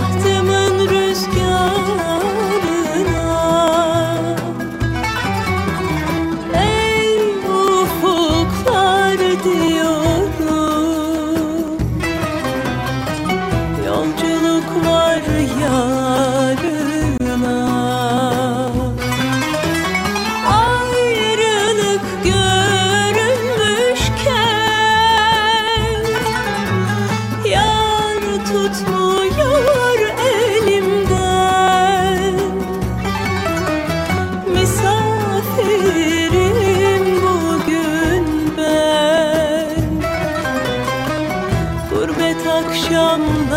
Bahtımın rüzgarına. Ey ufuklar diyorum Yolculuk var yarına. Ayrılık görünmüşken Yar tutmuyor Gurbet akşamlarına